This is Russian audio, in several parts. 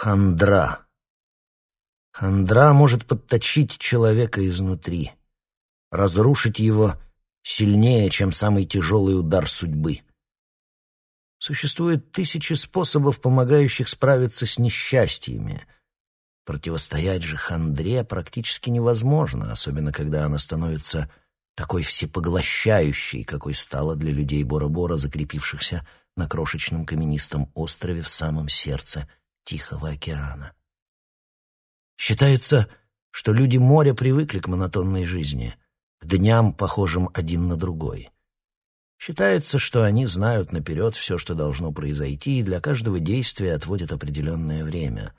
Хандра. Хандра может подточить человека изнутри, разрушить его сильнее, чем самый тяжелый удар судьбы. Существует тысячи способов, помогающих справиться с несчастьями. Противостоять же хандре практически невозможно, особенно когда она становится такой всепоглощающей, какой стала для людей Бора-Бора, закрепившихся на крошечном каменистом острове в самом сердце Тихого океана. Считается, что люди моря привыкли к монотонной жизни, к дням, похожим один на другой. Считается, что они знают наперед все, что должно произойти, и для каждого действия отводят определенное время.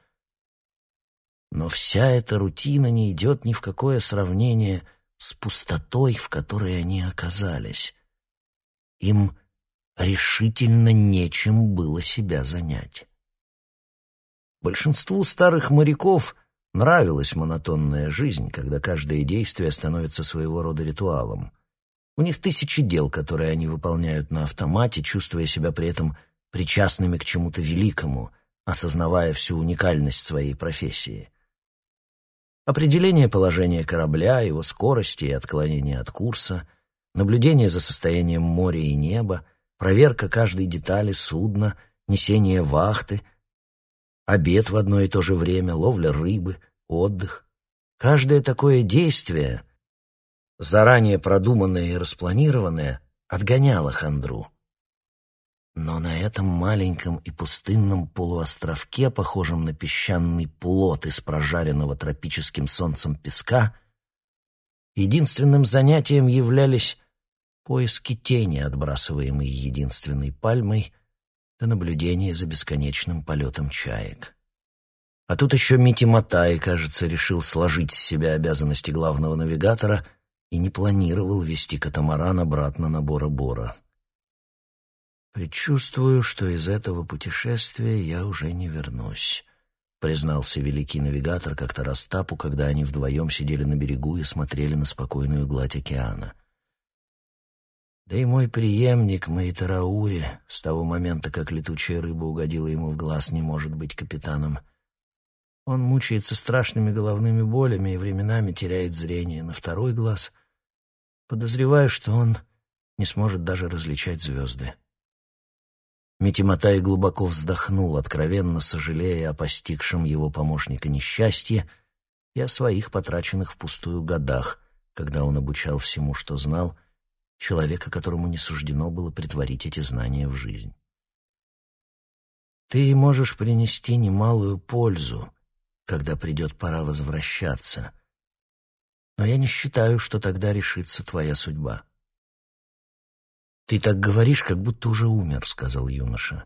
Но вся эта рутина не идет ни в какое сравнение с пустотой, в которой они оказались. Им решительно нечем было себя занять. Большинству старых моряков нравилась монотонная жизнь, когда каждое действие становится своего рода ритуалом. У них тысячи дел, которые они выполняют на автомате, чувствуя себя при этом причастными к чему-то великому, осознавая всю уникальность своей профессии. Определение положения корабля, его скорости и отклонения от курса, наблюдение за состоянием моря и неба, проверка каждой детали судна, несение вахты, обед в одно и то же время, ловля рыбы, отдых. Каждое такое действие заранее продуманное и распланированное, отгоняло хандру. Но на этом маленьком и пустынном полуостровке, похожем на песчаный плот из прожаренного тропическим солнцем песка, единственным занятием являлись поиски тени, отбрасываемой единственной пальмой, до наблюдения за бесконечным полетом чаек. А тут еще Мити Матай, кажется, решил сложить с себя обязанности главного навигатора — и не планировал вести катамаран обратно на Бора-Бора. «Предчувствую, что из этого путешествия я уже не вернусь», — признался великий навигатор как-то Растапу, когда они вдвоем сидели на берегу и смотрели на спокойную гладь океана. Да и мой преемник Маитараури с того момента, как летучая рыба угодила ему в глаз, не может быть капитаном. Он мучается страшными головными болями и временами теряет зрение на второй глаз, Подозреваю, что он не сможет даже различать звезды. Митиматай глубоко вздохнул, откровенно сожалея о постигшем его помощника несчастье и о своих потраченных впустую годах, когда он обучал всему, что знал, человека, которому не суждено было притворить эти знания в жизнь. Ты можешь принести немалую пользу, когда придет пора возвращаться, но я не считаю, что тогда решится твоя судьба. «Ты так говоришь, как будто уже умер», — сказал юноша.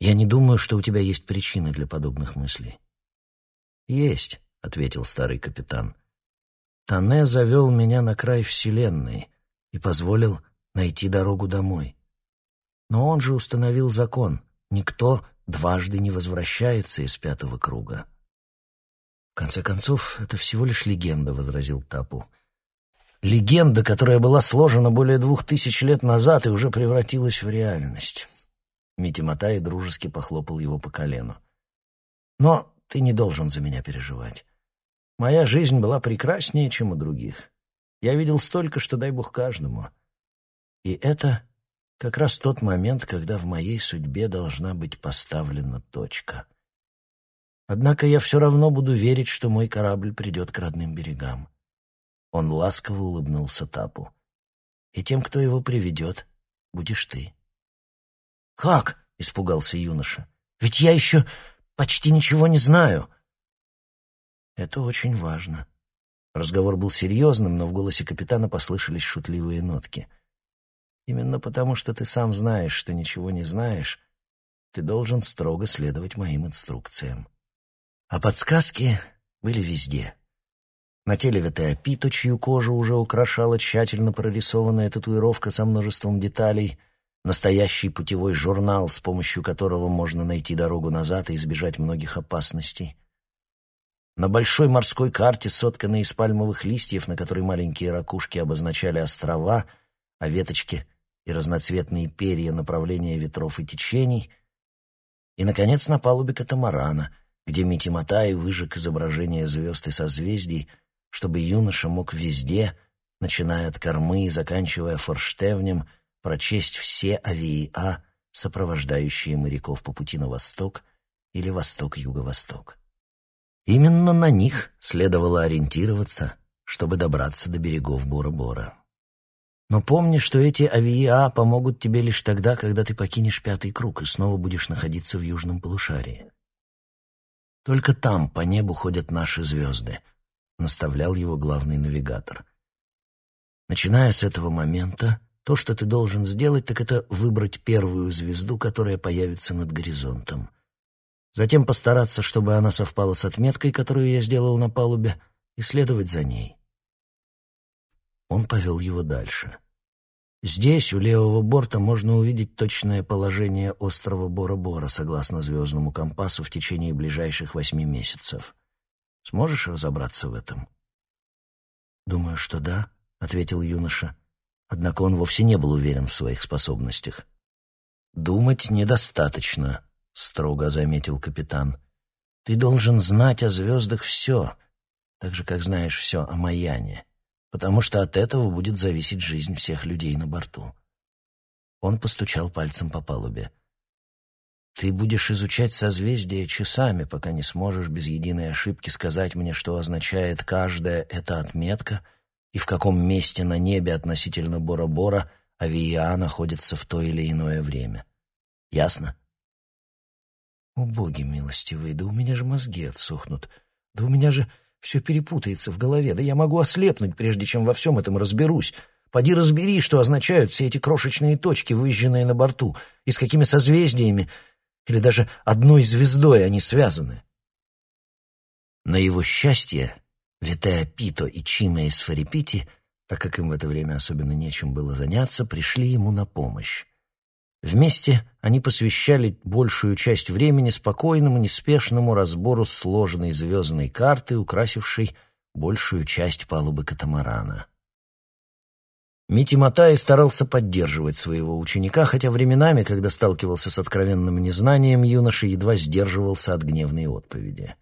«Я не думаю, что у тебя есть причины для подобных мыслей». «Есть», — ответил старый капитан. «Тане завел меня на край Вселенной и позволил найти дорогу домой. Но он же установил закон. Никто дважды не возвращается из пятого круга». «В конце концов, это всего лишь легенда», — возразил Тапу. «Легенда, которая была сложена более двух тысяч лет назад и уже превратилась в реальность». Мити Матай дружески похлопал его по колену. «Но ты не должен за меня переживать. Моя жизнь была прекраснее, чем у других. Я видел столько, что дай бог каждому. И это как раз тот момент, когда в моей судьбе должна быть поставлена точка». Однако я все равно буду верить, что мой корабль придет к родным берегам. Он ласково улыбнулся Тапу. И тем, кто его приведет, будешь ты. «Как?» — испугался юноша. «Ведь я еще почти ничего не знаю». «Это очень важно». Разговор был серьезным, но в голосе капитана послышались шутливые нотки. «Именно потому, что ты сам знаешь, что ничего не знаешь, ты должен строго следовать моим инструкциям». А подсказки были везде. На теле Ветеопито, чью кожу уже украшала тщательно прорисованная татуировка со множеством деталей, настоящий путевой журнал, с помощью которого можно найти дорогу назад и избежать многих опасностей. На большой морской карте, сотканной из пальмовых листьев, на которой маленькие ракушки обозначали острова, а веточки и разноцветные перья — направления ветров и течений. И, наконец, на палубе катамарана — где Митиматай выжег изображение звезд и созвездий, чтобы юноша мог везде, начиная от кормы и заканчивая форштевнем, прочесть все авиа, сопровождающие моряков по пути на восток или восток-юго-восток. Именно на них следовало ориентироваться, чтобы добраться до берегов Бора-Бора. Но помни, что эти авиа помогут тебе лишь тогда, когда ты покинешь пятый круг и снова будешь находиться в южном полушарии. Только там по небу ходят наши звезды, наставлял его главный навигатор. Начиная с этого момента, то, что ты должен сделать, так это выбрать первую звезду, которая появится над горизонтом. Затем постараться, чтобы она совпала с отметкой, которую я сделал на палубе, и следовать за ней. Он повел его дальше. Здесь, у левого борта, можно увидеть точное положение острова Бора-Бора согласно звездному компасу в течение ближайших восьми месяцев. Сможешь разобраться в этом? «Думаю, что да», — ответил юноша. Однако он вовсе не был уверен в своих способностях. «Думать недостаточно», — строго заметил капитан. «Ты должен знать о звездах все, так же, как знаешь все о Майяне потому что от этого будет зависеть жизнь всех людей на борту. Он постучал пальцем по палубе. Ты будешь изучать созвездия часами, пока не сможешь без единой ошибки сказать мне, что означает каждая эта отметка и в каком месте на небе относительно Бора-Бора авиа находится в то или иное время. Ясно? О, боги милостивые, да у меня же мозги отсохнут. Да у меня же все перепутается в голове, да я могу ослепнуть, прежде чем во всем этом разберусь. Поди разбери, что означают все эти крошечные точки, выезженные на борту, и с какими созвездиями или даже одной звездой они связаны. На его счастье, Витая Пито и Чима из Фарипити, так как им в это время особенно нечем было заняться, пришли ему на помощь. Вместе они посвящали большую часть времени спокойному, неспешному разбору сложенной звездной карты, украсившей большую часть палубы катамарана. Мити Матай старался поддерживать своего ученика, хотя временами, когда сталкивался с откровенным незнанием, юноша едва сдерживался от гневной отповеди.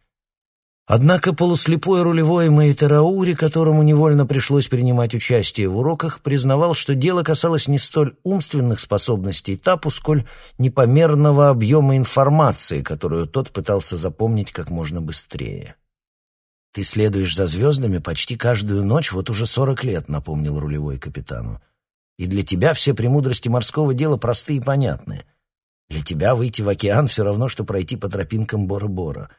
Однако полуслепой рулевой Мейтераури, которому невольно пришлось принимать участие в уроках, признавал, что дело касалось не столь умственных способностей Тапу, сколь непомерного объема информации, которую тот пытался запомнить как можно быстрее. «Ты следуешь за звездами почти каждую ночь, вот уже сорок лет», — напомнил рулевой капитану. «И для тебя все премудрости морского дела просты и понятны. Для тебя выйти в океан все равно, что пройти по тропинкам Бора-Бора».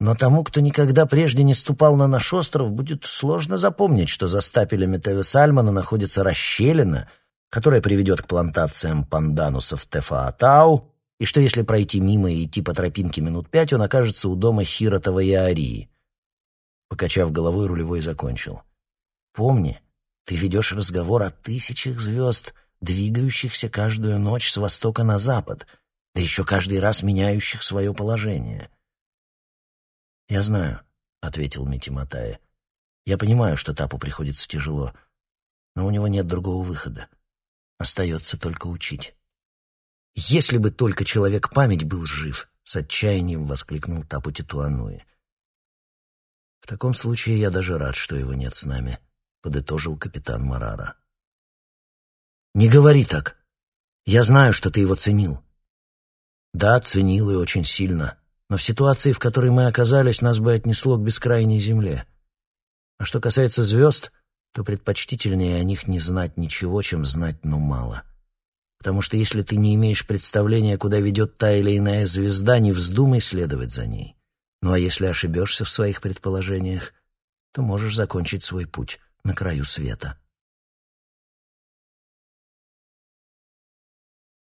Но тому, кто никогда прежде не ступал на наш остров, будет сложно запомнить, что за стапелями Теве-Сальмана находится расщелина, которая приведет к плантациям панданусов Тефаатау, и что если пройти мимо и идти по тропинке минут пять, он окажется у дома Хиротова Яарии. Покачав головой, рулевой закончил. «Помни, ты ведешь разговор о тысячах звезд, двигающихся каждую ночь с востока на запад, да еще каждый раз меняющих свое положение». «Я знаю», — ответил Мити Матая. «Я понимаю, что Тапу приходится тяжело, но у него нет другого выхода. Остается только учить». «Если бы только человек-память был жив!» — с отчаянием воскликнул Тапу Титуануи. «В таком случае я даже рад, что его нет с нами», — подытожил капитан Марара. «Не говори так. Я знаю, что ты его ценил». «Да, ценил и очень сильно но в ситуации, в которой мы оказались, нас бы отнесло к бескрайней земле. А что касается звезд, то предпочтительнее о них не знать ничего, чем знать, но мало. Потому что если ты не имеешь представления, куда ведет та или иная звезда, не вздумай следовать за ней. Ну а если ошибешься в своих предположениях, то можешь закончить свой путь на краю света.